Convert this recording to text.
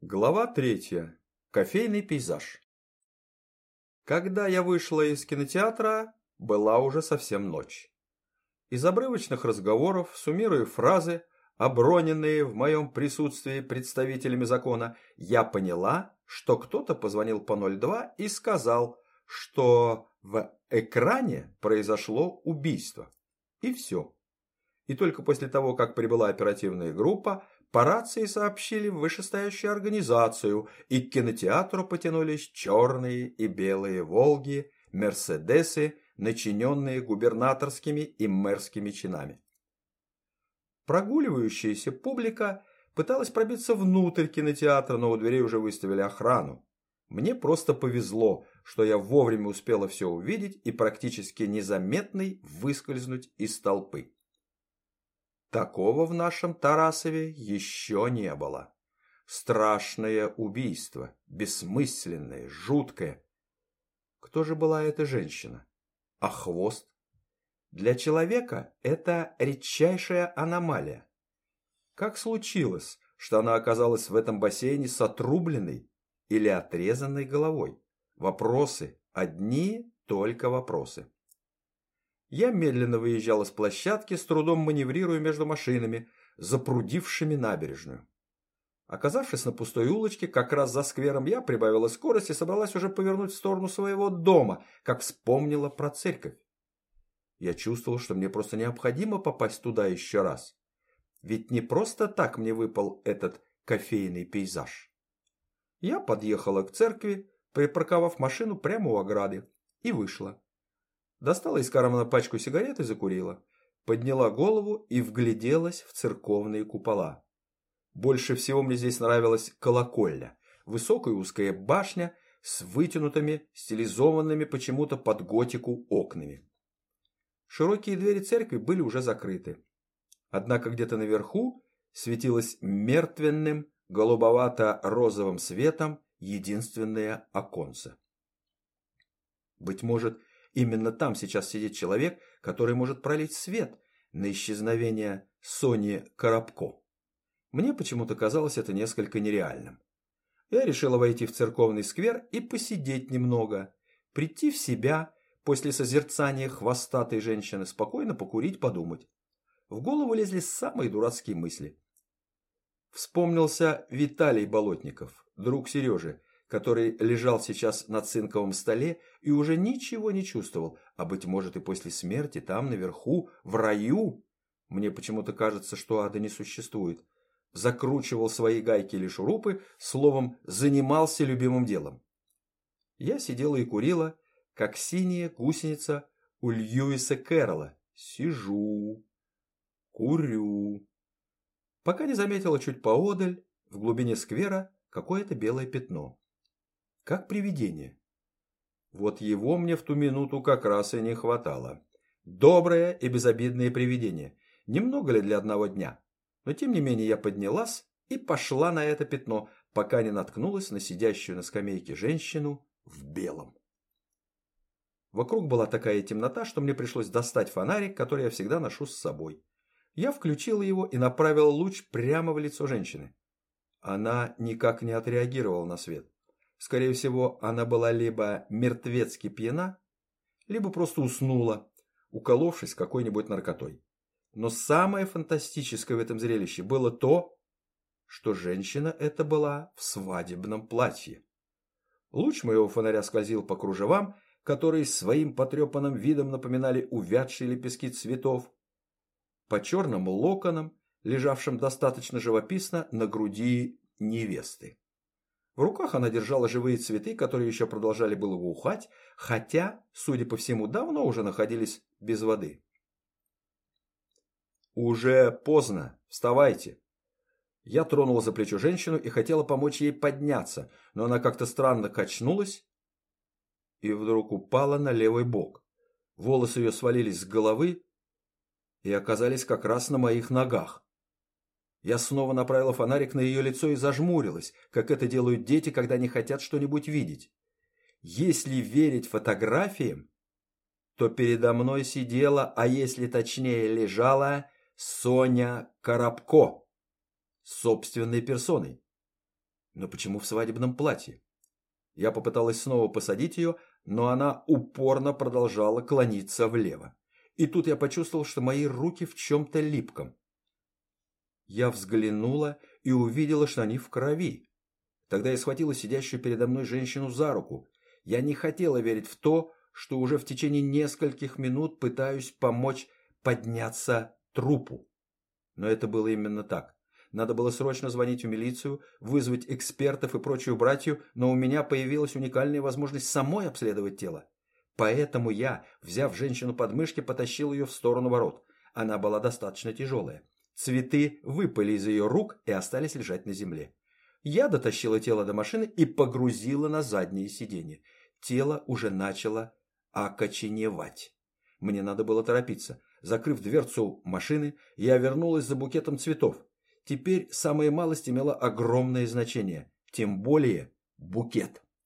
Глава третья. Кофейный пейзаж. Когда я вышла из кинотеатра, была уже совсем ночь. Из обрывочных разговоров, суммируя фразы, оброненные в моем присутствии представителями закона, я поняла, что кто-то позвонил по 02 и сказал, что в экране произошло убийство. И все. И только после того, как прибыла оперативная группа, по рации сообщили в вышестоящую организацию, и к кинотеатру потянулись черные и белые «Волги», «Мерседесы», начиненные губернаторскими и мэрскими чинами. Прогуливающаяся публика пыталась пробиться внутрь кинотеатра, но у дверей уже выставили охрану. Мне просто повезло, что я вовремя успела все увидеть и практически незаметной выскользнуть из толпы. Такого в нашем Тарасове еще не было. Страшное убийство, бессмысленное, жуткое. Кто же была эта женщина? А хвост? Для человека это редчайшая аномалия. Как случилось, что она оказалась в этом бассейне с отрубленной или отрезанной головой? Вопросы, одни только вопросы. Я медленно выезжал с площадки, с трудом маневрируя между машинами, запрудившими набережную. Оказавшись на пустой улочке, как раз за сквером, я прибавила скорость и собралась уже повернуть в сторону своего дома, как вспомнила про церковь. Я чувствовал, что мне просто необходимо попасть туда еще раз. Ведь не просто так мне выпал этот кофейный пейзаж. Я подъехала к церкви, припарковав машину прямо у ограды, и вышла. Достала из кармана пачку сигарет и закурила. Подняла голову и вгляделась в церковные купола. Больше всего мне здесь нравилась колокольня. Высокая узкая башня с вытянутыми, стилизованными почему-то под готику окнами. Широкие двери церкви были уже закрыты. Однако где-то наверху светилось мертвенным, голубовато-розовым светом единственное оконце. Быть может, Именно там сейчас сидит человек, который может пролить свет на исчезновение Сони Коробко. Мне почему-то казалось это несколько нереальным. Я решила войти в церковный сквер и посидеть немного, прийти в себя после созерцания хвостатой женщины, спокойно покурить, подумать. В голову лезли самые дурацкие мысли. Вспомнился Виталий Болотников, друг Сережи, который лежал сейчас на цинковом столе и уже ничего не чувствовал, а быть может и после смерти там наверху, в раю, мне почему-то кажется, что ада не существует, закручивал свои гайки или шурупы, словом, занимался любимым делом. Я сидела и курила, как синяя гусеница у Льюиса Кэрролла. Сижу, курю. Пока не заметила чуть поодаль, в глубине сквера, какое-то белое пятно как привидение. Вот его мне в ту минуту как раз и не хватало. Доброе и безобидное привидение. Немного ли для одного дня? Но тем не менее я поднялась и пошла на это пятно, пока не наткнулась на сидящую на скамейке женщину в белом. Вокруг была такая темнота, что мне пришлось достать фонарик, который я всегда ношу с собой. Я включила его и направила луч прямо в лицо женщины. Она никак не отреагировала на свет. Скорее всего, она была либо мертвецки пьяна, либо просто уснула, уколовшись какой-нибудь наркотой. Но самое фантастическое в этом зрелище было то, что женщина эта была в свадебном платье. Луч моего фонаря скользил по кружевам, которые своим потрепанным видом напоминали увядшие лепестки цветов, по черным локонам, лежавшим достаточно живописно на груди невесты. В руках она держала живые цветы, которые еще продолжали было ухать, хотя, судя по всему, давно уже находились без воды. «Уже поздно. Вставайте!» Я тронула за плечо женщину и хотела помочь ей подняться, но она как-то странно качнулась и вдруг упала на левый бок. Волосы ее свалились с головы и оказались как раз на моих ногах. Я снова направила фонарик на ее лицо и зажмурилась, как это делают дети, когда не хотят что-нибудь видеть. Если верить фотографиям, то передо мной сидела, а если точнее лежала, Соня Коробко, собственной персоной. Но почему в свадебном платье? Я попыталась снова посадить ее, но она упорно продолжала клониться влево. И тут я почувствовал, что мои руки в чем-то липком. Я взглянула и увидела, что они в крови. Тогда я схватила сидящую передо мной женщину за руку. Я не хотела верить в то, что уже в течение нескольких минут пытаюсь помочь подняться трупу. Но это было именно так. Надо было срочно звонить в милицию, вызвать экспертов и прочую братью, но у меня появилась уникальная возможность самой обследовать тело. Поэтому я, взяв женщину под мышки, потащил ее в сторону ворот. Она была достаточно тяжелая. Цветы выпали из ее рук и остались лежать на земле. Я дотащила тело до машины и погрузила на заднее сиденье. Тело уже начало окоченевать. Мне надо было торопиться. Закрыв дверцу машины, я вернулась за букетом цветов. Теперь самая малость имела огромное значение, тем более букет.